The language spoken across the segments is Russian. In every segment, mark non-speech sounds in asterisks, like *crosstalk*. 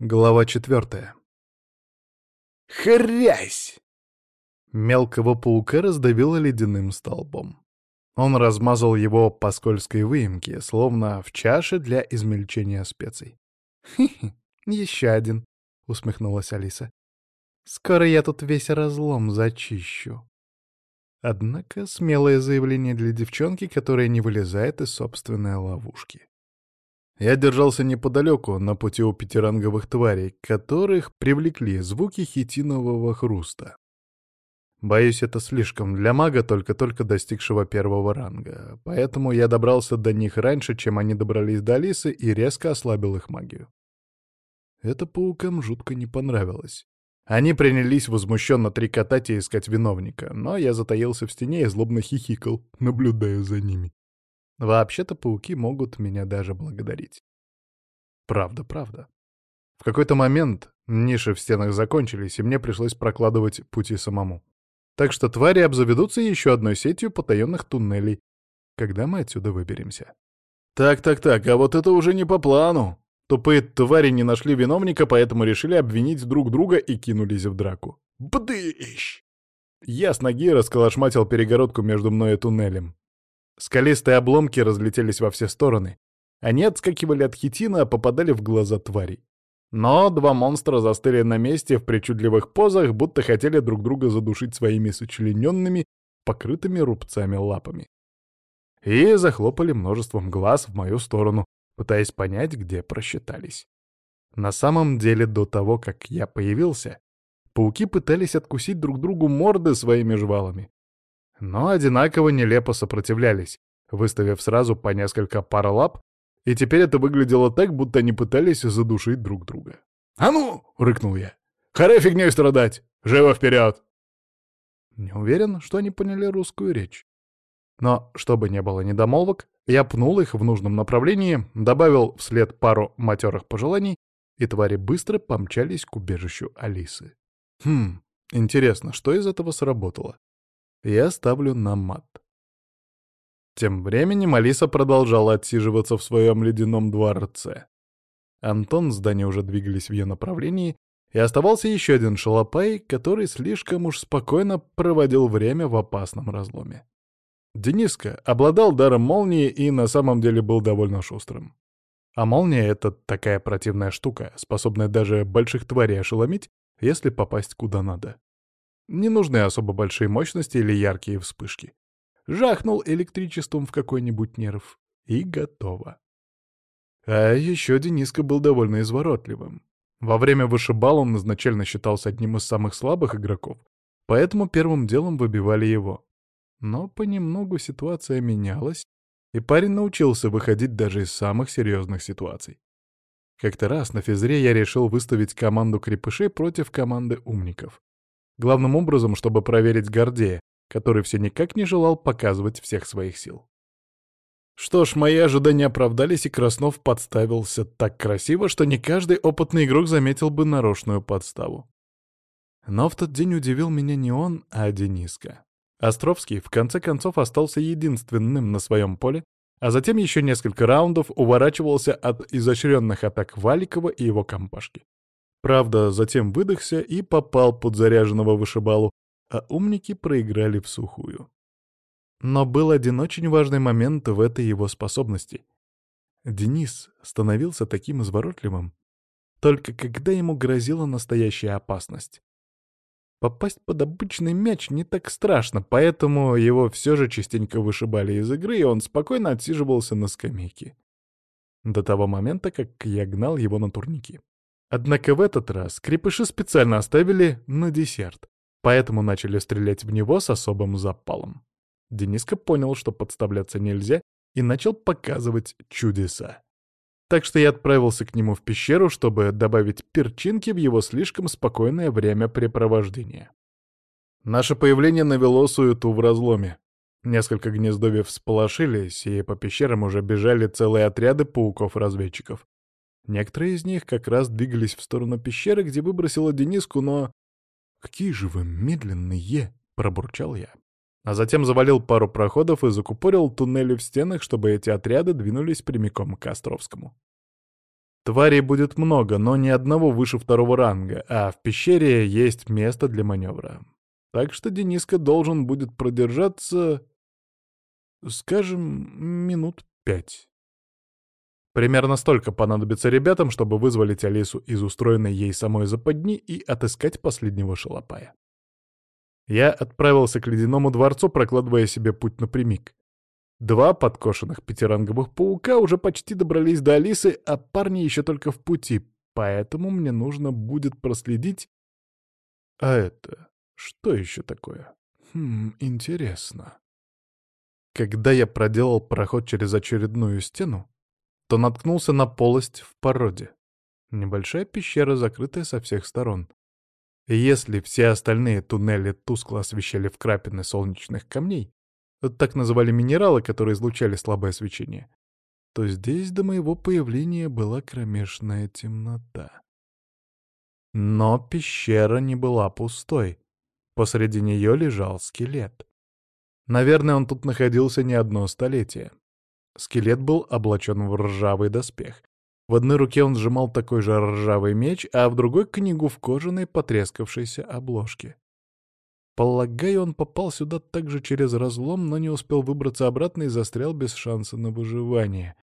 Глава четвертая. «Хрясь!» Мелкого паука раздавило ледяным столбом. Он размазал его по скользкой выемке, словно в чаше для измельчения специй. «Хи-хи, еще один», — усмехнулась Алиса. «Скоро я тут весь разлом зачищу». Однако смелое заявление для девчонки, которая не вылезает из собственной ловушки. Я держался неподалеку, на пути у пятиранговых тварей, которых привлекли звуки хитинового хруста. Боюсь, это слишком для мага, только-только достигшего первого ранга, поэтому я добрался до них раньше, чем они добрались до Алисы, и резко ослабил их магию. Это паукам жутко не понравилось. Они принялись возмущенно трикотать и искать виновника, но я затаился в стене и злобно хихикал, наблюдая за ними. Вообще-то пауки могут меня даже благодарить. Правда, правда. В какой-то момент ниши в стенах закончились, и мне пришлось прокладывать пути самому. Так что твари обзаведутся еще одной сетью потаенных туннелей, когда мы отсюда выберемся. Так-так-так, а вот это уже не по плану. Тупые твари не нашли виновника, поэтому решили обвинить друг друга и кинулись в драку. Бдыщ! Я с ноги расколошматил перегородку между мной и туннелем. Скалистые обломки разлетелись во все стороны. Они отскакивали от хитина, а попадали в глаза тварей. Но два монстра застыли на месте в причудливых позах, будто хотели друг друга задушить своими сочлененными, покрытыми рубцами лапами. И захлопали множеством глаз в мою сторону, пытаясь понять, где просчитались. На самом деле, до того, как я появился, пауки пытались откусить друг другу морды своими жвалами но одинаково нелепо сопротивлялись, выставив сразу по несколько пар лап, и теперь это выглядело так, будто они пытались задушить друг друга. «А ну!» — рыкнул я. «Харе фигней страдать! Живо вперед!» Не уверен, что они поняли русскую речь. Но, чтобы не было недомолвок, я пнул их в нужном направлении, добавил вслед пару матерых пожеланий, и твари быстро помчались к убежищу Алисы. Хм, интересно, что из этого сработало? Я ставлю на мат. Тем временем Алиса продолжала отсиживаться в своем ледяном дворце. Антон с Даней уже двигались в ее направлении, и оставался еще один шалопай, который слишком уж спокойно проводил время в опасном разломе. Дениска обладал даром молнии и на самом деле был довольно шустрым. А молния — это такая противная штука, способная даже больших тварей ошеломить, если попасть куда надо. Не нужны особо большие мощности или яркие вспышки. Жахнул электричеством в какой-нибудь нерв, и готово. А еще Дениска был довольно изворотливым. Во время вышибал он изначально считался одним из самых слабых игроков, поэтому первым делом выбивали его. Но понемногу ситуация менялась, и парень научился выходить даже из самых серьезных ситуаций. Как-то раз на физре я решил выставить команду крепышей против команды умников. Главным образом, чтобы проверить Гордея, который все никак не желал показывать всех своих сил. Что ж, мои ожидания оправдались, и Краснов подставился так красиво, что не каждый опытный игрок заметил бы нарочную подставу. Но в тот день удивил меня не он, а Дениска. Островский в конце концов остался единственным на своем поле, а затем еще несколько раундов уворачивался от изощренных атак Валикова и его компашки. Правда, затем выдохся и попал под заряженного вышибалу, а умники проиграли в сухую. Но был один очень важный момент в этой его способности. Денис становился таким изворотливым, только когда ему грозила настоящая опасность. Попасть под обычный мяч не так страшно, поэтому его все же частенько вышибали из игры, и он спокойно отсиживался на скамейке. До того момента, как я гнал его на турники. Однако в этот раз крепыши специально оставили на десерт, поэтому начали стрелять в него с особым запалом. Дениска понял, что подставляться нельзя, и начал показывать чудеса. Так что я отправился к нему в пещеру, чтобы добавить перчинки в его слишком спокойное времяпрепровождения. Наше появление навело суету в разломе. Несколько гнездовьев всполошились, и по пещерам уже бежали целые отряды пауков-разведчиков. Некоторые из них как раз двигались в сторону пещеры, где выбросила Дениску, но... «Какие же вы медленные!» — пробурчал я. А затем завалил пару проходов и закупорил туннели в стенах, чтобы эти отряды двинулись прямиком к Островскому. Тварей будет много, но ни одного выше второго ранга, а в пещере есть место для маневра. Так что Дениска должен будет продержаться, скажем, минут пять. Примерно столько понадобится ребятам, чтобы вызволить Алису из устроенной ей самой западни и отыскать последнего шалопая. Я отправился к ледяному дворцу, прокладывая себе путь напрямик. Два подкошенных пятиранговых паука уже почти добрались до Алисы, а парни еще только в пути, поэтому мне нужно будет проследить... А это... Что еще такое? Хм, интересно. Когда я проделал проход через очередную стену, то наткнулся на полость в породе. Небольшая пещера, закрытая со всех сторон. если все остальные туннели тускло освещали вкрапины солнечных камней, так называли минералы, которые излучали слабое свечение, то здесь до моего появления была кромешная темнота. Но пещера не была пустой. Посреди нее лежал скелет. Наверное, он тут находился не одно столетие. Скелет был облачен в ржавый доспех. В одной руке он сжимал такой же ржавый меч, а в другой — книгу в кожаной потрескавшейся обложке. Полагаю, он попал сюда также через разлом, но не успел выбраться обратно и застрял без шанса на выживание.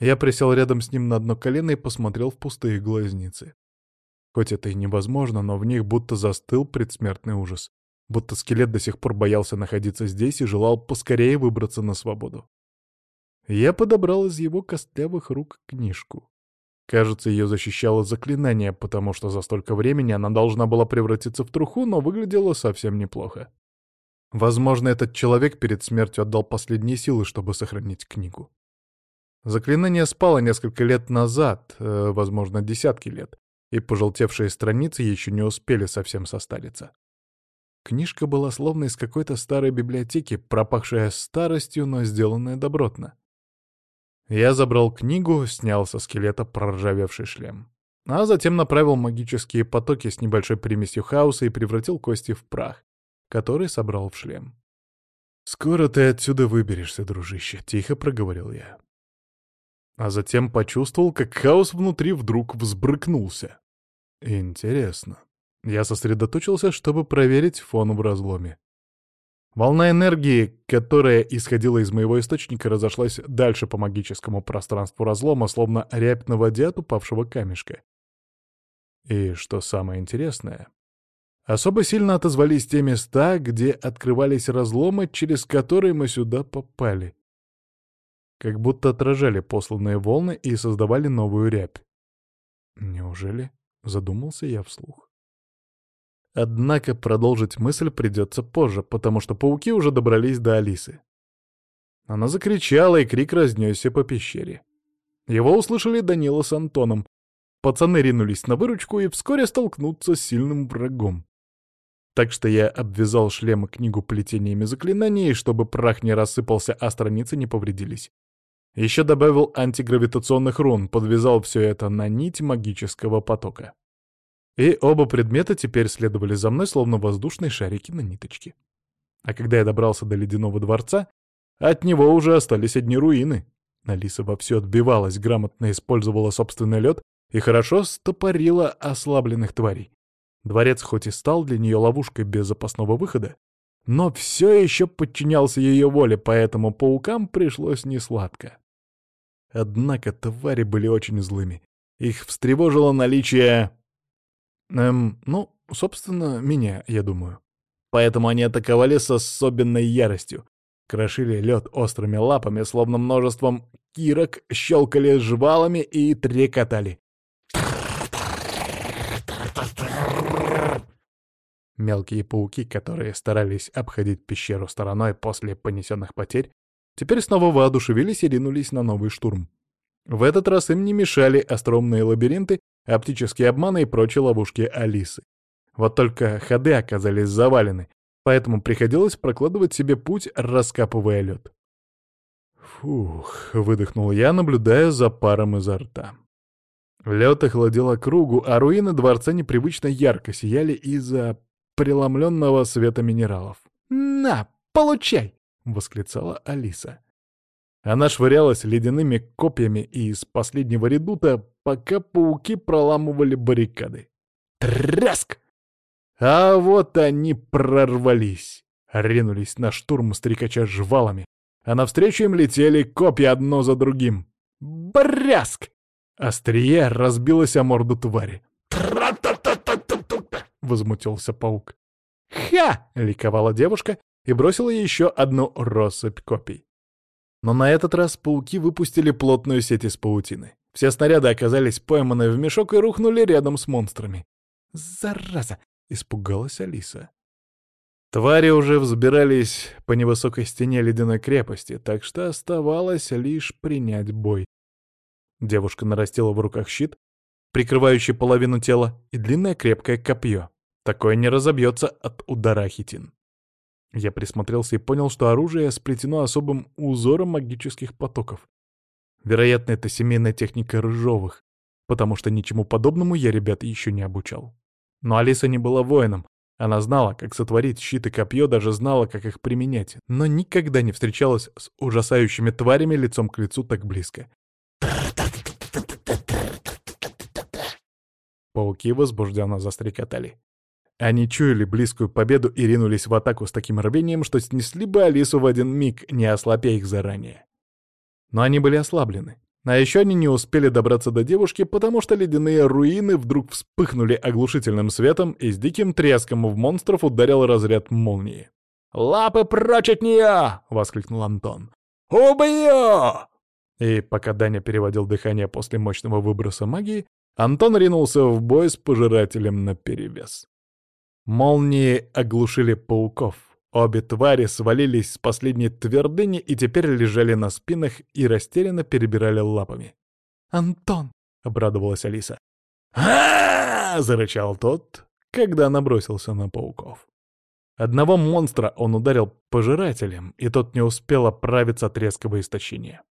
Я присел рядом с ним на одно колено и посмотрел в пустые глазницы. Хоть это и невозможно, но в них будто застыл предсмертный ужас. Будто скелет до сих пор боялся находиться здесь и желал поскорее выбраться на свободу. Я подобрал из его костлявых рук книжку. Кажется, ее защищало заклинание, потому что за столько времени она должна была превратиться в труху, но выглядела совсем неплохо. Возможно, этот человек перед смертью отдал последние силы, чтобы сохранить книгу. Заклинание спало несколько лет назад, э, возможно, десятки лет, и пожелтевшие страницы еще не успели совсем состариться. Книжка была словно из какой-то старой библиотеки, пропахшая старостью, но сделанная добротно. Я забрал книгу, снял со скелета проржавевший шлем. А затем направил магические потоки с небольшой примесью хаоса и превратил кости в прах, который собрал в шлем. «Скоро ты отсюда выберешься, дружище», — тихо проговорил я. А затем почувствовал, как хаос внутри вдруг взбрыкнулся. Интересно. Я сосредоточился, чтобы проверить фон в разломе. Волна энергии, которая исходила из моего источника, разошлась дальше по магическому пространству разлома, словно рябь на воде от упавшего камешка. И что самое интересное, особо сильно отозвались те места, где открывались разломы, через которые мы сюда попали. Как будто отражали посланные волны и создавали новую рябь. Неужели? Задумался я вслух. Однако продолжить мысль придется позже, потому что пауки уже добрались до Алисы. Она закричала, и крик разнесся по пещере. Его услышали Данила с Антоном. Пацаны ринулись на выручку и вскоре столкнутся с сильным врагом. Так что я обвязал шлем и книгу плетениями заклинаний, чтобы прах не рассыпался, а страницы не повредились. Еще добавил антигравитационных рун, подвязал все это на нить магического потока. И оба предмета теперь следовали за мной, словно воздушные шарики на ниточке. А когда я добрался до ледяного дворца, от него уже остались одни руины. Алиса вовсю отбивалась, грамотно использовала собственный лед и хорошо стопорила ослабленных тварей. Дворец хоть и стал для нее ловушкой без запасного выхода, но все еще подчинялся ее воле, поэтому паукам пришлось несладко. Однако твари были очень злыми. Их встревожило наличие Эм, ну, собственно, меня, я думаю. Поэтому они атаковали с особенной яростью. Крошили лед острыми лапами, словно множеством кирок, щелкали жвалами и трекотали. Мелкие пауки, которые старались обходить пещеру стороной после понесенных потерь, теперь снова воодушевились и ринулись на новый штурм. В этот раз им не мешали остромные лабиринты, оптические обманы и прочие ловушки Алисы. Вот только ходы оказались завалены, поэтому приходилось прокладывать себе путь, раскапывая лед. Фух, выдохнул я, наблюдая за паром изо рта. Лед охладил округу, а руины дворца непривычно ярко сияли из-за преломленного света минералов. «На, получай!» — восклицала Алиса. Она швырялась ледяными копьями из последнего редута, пока пауки проламывали баррикады. Тряск! А вот они прорвались. Ринулись на штурм стрекача жвалами, а навстречу им летели копья одно за другим. Бряск! Острие разбилось о морду твари. возмутился паук. «Ха!» — ликовала девушка и бросила еще одну россыпь копий. Но на этот раз пауки выпустили плотную сеть из паутины. Все снаряды оказались пойманы в мешок и рухнули рядом с монстрами. «Зараза!» — испугалась Алиса. Твари уже взбирались по невысокой стене ледяной крепости, так что оставалось лишь принять бой. Девушка нарастила в руках щит, прикрывающий половину тела, и длинное крепкое копье. Такое не разобьется от удара хитин. Я присмотрелся и понял, что оружие сплетено особым узором магических потоков. Вероятно, это семейная техника рыжовых, потому что ничему подобному я ребят еще не обучал. Но Алиса не была воином. Она знала, как сотворить щит и копье, даже знала, как их применять, но никогда не встречалась с ужасающими тварями лицом к лицу так близко. Пауки возбужденно застрекотали. Они чуяли близкую победу и ринулись в атаку с таким рвением, что снесли бы Алису в один миг, не ослабя их заранее. Но они были ослаблены. А еще они не успели добраться до девушки, потому что ледяные руины вдруг вспыхнули оглушительным светом и с диким треском в монстров ударил разряд молнии. «Лапы прочь от нее!» — воскликнул Антон. «Убью!» И пока Даня переводил дыхание после мощного выброса магии, Антон ринулся в бой с пожирателем наперевес. Молнии оглушили пауков. Обе твари свалились с последней твердыни и теперь лежали на спинах и растерянно перебирали лапами. «Антон!» — обрадовалась Алиса. а зарычал тот, когда набросился на пауков. Одного монстра он ударил пожирателем, и тот не успел оправиться от резкого истощения.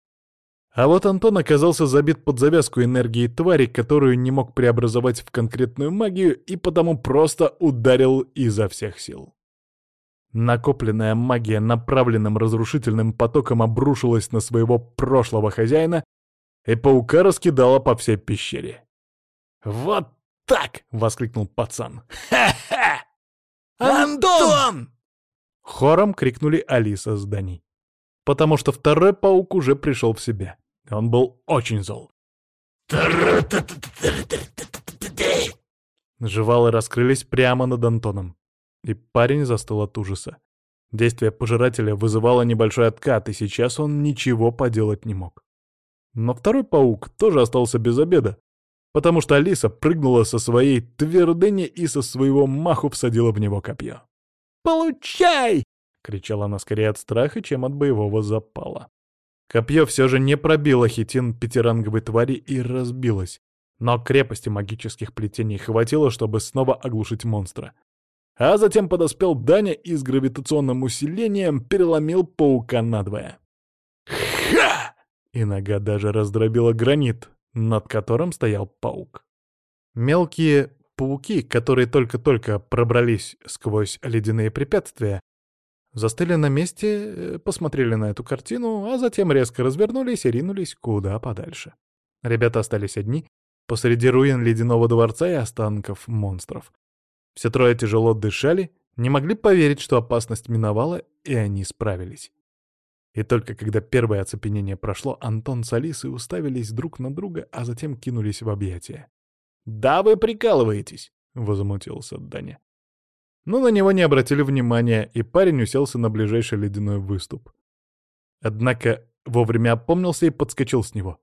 А вот Антон оказался забит под завязку энергии твари, которую не мог преобразовать в конкретную магию, и потому просто ударил изо всех сил. Накопленная магия направленным разрушительным потоком обрушилась на своего прошлого хозяина, и паука раскидала по всей пещере. «Вот так!» — воскликнул пацан. «Ха-ха! Антон!» Хором крикнули Алиса с Дани. Потому что второй паук уже пришел в себя. Он был очень зол. Жевалы раскрылись прямо над Антоном. И парень застыл от ужаса. Действие пожирателя вызывало небольшой откат, и сейчас он ничего поделать не мог. Но второй паук тоже остался без обеда, потому что Алиса прыгнула со своей твердыни и со своего маху всадила в него копье. «Получай!» — кричала она скорее от страха, чем от боевого запала. Копье все же не пробило хитин пятиранговой твари и разбилось. Но крепости магических плетений хватило, чтобы снова оглушить монстра. А затем подоспел Даня и с гравитационным усилением переломил паука надвое. Ха! И нога даже раздробила гранит, над которым стоял паук. Мелкие пауки, которые только-только пробрались сквозь ледяные препятствия, Застыли на месте, э, посмотрели на эту картину, а затем резко развернулись и ринулись куда подальше. Ребята остались одни, посреди руин ледяного дворца и останков монстров. Все трое тяжело дышали, не могли поверить, что опасность миновала, и они справились. И только когда первое оцепенение прошло, Антон с Алисой уставились друг на друга, а затем кинулись в объятия. «Да вы прикалываетесь!» — возмутился Даня. Но на него не обратили внимания, и парень уселся на ближайший ледяной выступ. Однако вовремя опомнился и подскочил с него.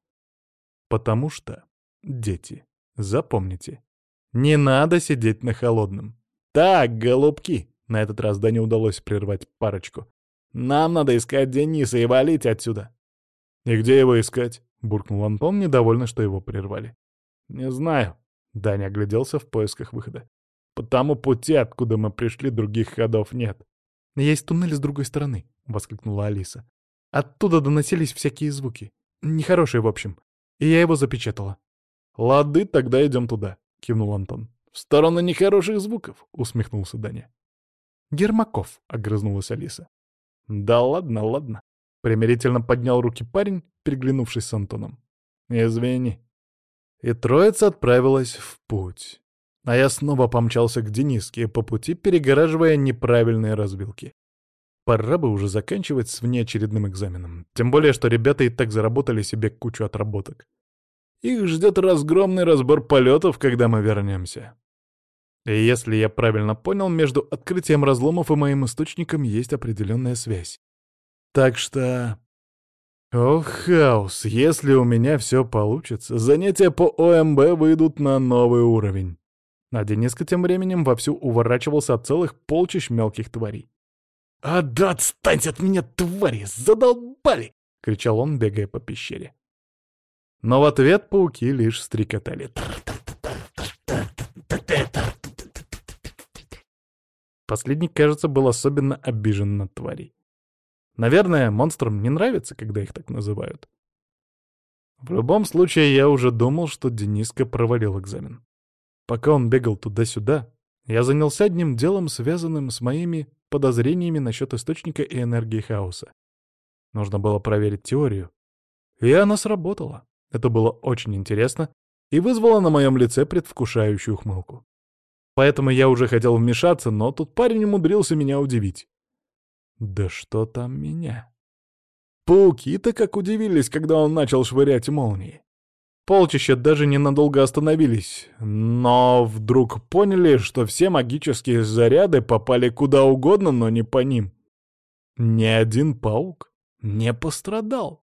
Потому что, дети, запомните, не надо сидеть на холодном. Так, голубки, на этот раз да не удалось прервать парочку. Нам надо искать Дениса и валить отсюда. И где его искать? Буркнул Антон, недовольный, что его прервали. Не знаю. Даня огляделся в поисках выхода. По тому пути, откуда мы пришли, других ходов нет. «Есть туннель с другой стороны», — воскликнула Алиса. «Оттуда доносились всякие звуки. Нехорошие, в общем. И я его запечатала». «Лады, тогда идем туда», — кивнул Антон. «В сторону нехороших звуков», — усмехнулся Даня. «Гермаков», — огрызнулась Алиса. «Да ладно, ладно». Примирительно поднял руки парень, переглянувшись с Антоном. «Извини». И троица отправилась в путь. А я снова помчался к Дениске, по пути перегораживая неправильные развилки. Пора бы уже заканчивать с внеочередным экзаменом. Тем более, что ребята и так заработали себе кучу отработок. Их ждет разгромный разбор полетов, когда мы вернемся. И если я правильно понял, между открытием разломов и моим источником есть определенная связь. Так что... Ох, хаос, если у меня все получится, занятия по ОМБ выйдут на новый уровень. А Дениска тем временем вовсю уворачивался от целых полчищ мелких тварей. «А да отстаньте от меня, твари! Задолбали!» — кричал он, бегая по пещере. Но в ответ пауки лишь стрекотали. Последний, кажется, был особенно обижен на тварей. Наверное, монстрам не нравится, когда их так называют. В любом случае, я уже думал, что Дениска провалил экзамен. Пока он бегал туда-сюда, я занялся одним делом, связанным с моими подозрениями насчет источника и энергии хаоса. Нужно было проверить теорию. И она сработала. Это было очень интересно и вызвало на моем лице предвкушающую ухмылку. Поэтому я уже хотел вмешаться, но тут парень умудрился меня удивить. Да что там меня? Пауки-то как удивились, когда он начал швырять молнии. Полчища даже ненадолго остановились, но вдруг поняли, что все магические заряды попали куда угодно, но не по ним. Ни один паук не пострадал.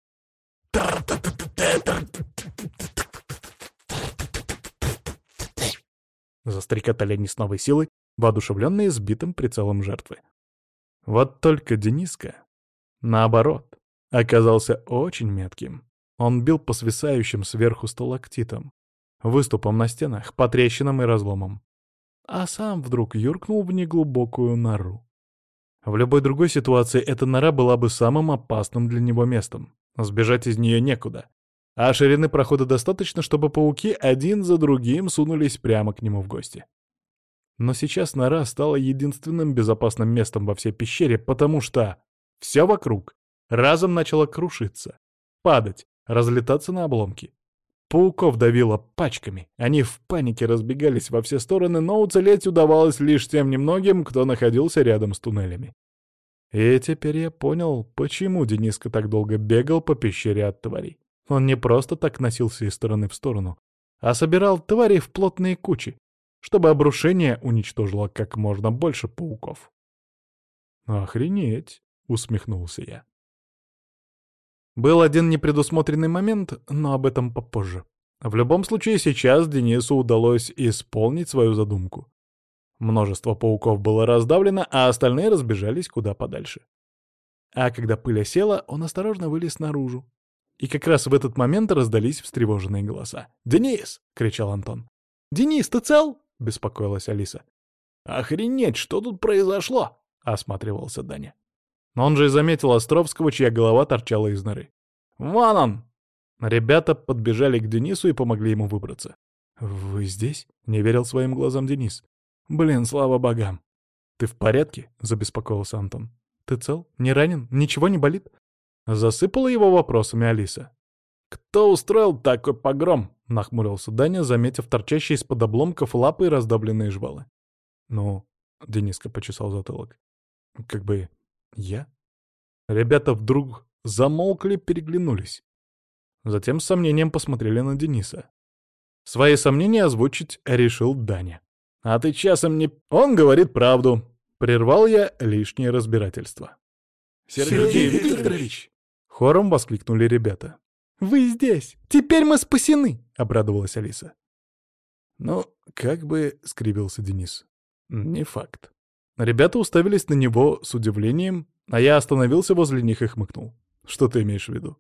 Застрекотали они с новой силой, воодушевленные сбитым прицелом жертвы. Вот только Дениска, наоборот, оказался очень метким. Он бил по свисающим сверху сталактитам, выступам на стенах, по трещинам и разломам. А сам вдруг юркнул в неглубокую нору. В любой другой ситуации эта нора была бы самым опасным для него местом. Сбежать из нее некуда. А ширины прохода достаточно, чтобы пауки один за другим сунулись прямо к нему в гости. Но сейчас нора стала единственным безопасным местом во всей пещере, потому что все вокруг разом начало крушиться, падать, разлетаться на обломки. Пауков давило пачками, они в панике разбегались во все стороны, но уцелеть удавалось лишь тем немногим, кто находился рядом с туннелями. И теперь я понял, почему Дениска так долго бегал по пещере от тварей. Он не просто так носился из стороны в сторону, а собирал тварей в плотные кучи, чтобы обрушение уничтожило как можно больше пауков. «Охренеть!» — усмехнулся я. Был один непредусмотренный момент, но об этом попозже. В любом случае, сейчас Денису удалось исполнить свою задумку. Множество пауков было раздавлено, а остальные разбежались куда подальше. А когда пыль осела, он осторожно вылез наружу. И как раз в этот момент раздались встревоженные голоса. «Денис!» — кричал Антон. «Денис, ты цел?» — беспокоилась Алиса. «Охренеть, что тут произошло?» — осматривался Даня. Но он же и заметил Островского, чья голова торчала из норы. «Вон он!» Ребята подбежали к Денису и помогли ему выбраться. «Вы здесь?» — не верил своим глазам Денис. «Блин, слава богам!» «Ты в порядке?» — забеспокоился Антон. «Ты цел? Не ранен? Ничего не болит?» Засыпала его вопросами Алиса. «Кто устроил такой погром?» — нахмурился Даня, заметив торчащие из-под обломков лапы и раздавленные жвалы. «Ну...» — Дениска почесал затылок. «Как бы... я?» Ребята вдруг замолкли, переглянулись. Затем с сомнением посмотрели на Дениса. Свои сомнения озвучить решил Даня. «А ты часом не...» «Он говорит правду!» Прервал я лишнее разбирательство. «Сергей Викторович!» Хором воскликнули ребята. «Вы здесь! Теперь мы спасены!» — обрадовалась Алиса. «Ну, как бы...» — скривился Денис. «Не факт». Ребята уставились на него с удивлением, а я остановился возле них и хмыкнул. «Что ты имеешь в виду?»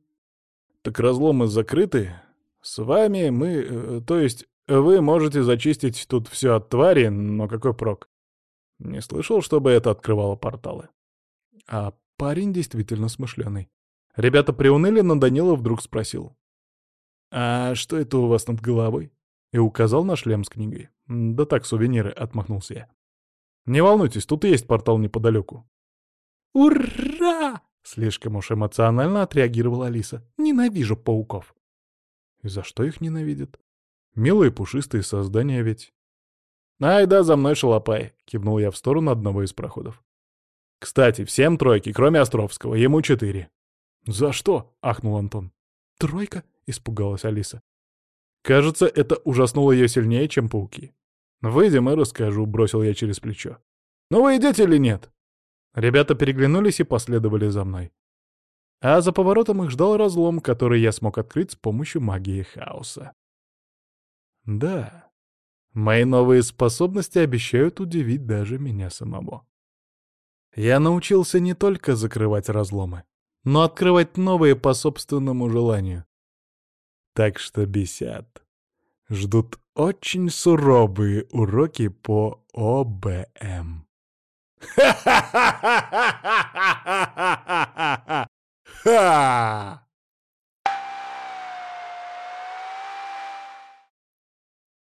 «Так разломы закрыты. С вами мы... Э, то есть вы можете зачистить тут все от твари, но какой прок? Не слышал, чтобы это открывало порталы?» А парень действительно смышленый. Ребята приуныли, но Данила вдруг спросил. «А что это у вас над головой?» И указал на шлем с книгой. «Да так, сувениры», — отмахнулся я. «Не волнуйтесь, тут есть портал неподалеку». «Ура!» Слишком уж эмоционально отреагировала Алиса. «Ненавижу пауков». «И за что их ненавидят? Милые пушистые создания ведь». «Ай да, за мной шалопай», — кивнул я в сторону одного из проходов. «Кстати, всем тройки, кроме Островского, ему четыре». «За что?» — ахнул Антон. «Тройка?» — испугалась Алиса. Кажется, это ужаснуло ее сильнее, чем пауки. «Выйдем и расскажу», — бросил я через плечо. «Ну вы идете или нет?» Ребята переглянулись и последовали за мной. А за поворотом их ждал разлом, который я смог открыть с помощью магии хаоса. Да, мои новые способности обещают удивить даже меня самого. Я научился не только закрывать разломы, но открывать новые по собственному желанию. Так что бесят. Ждут очень суровые уроки по ОБМ. *laughs* Ха-ха-ха-ха-ха-ха-ха!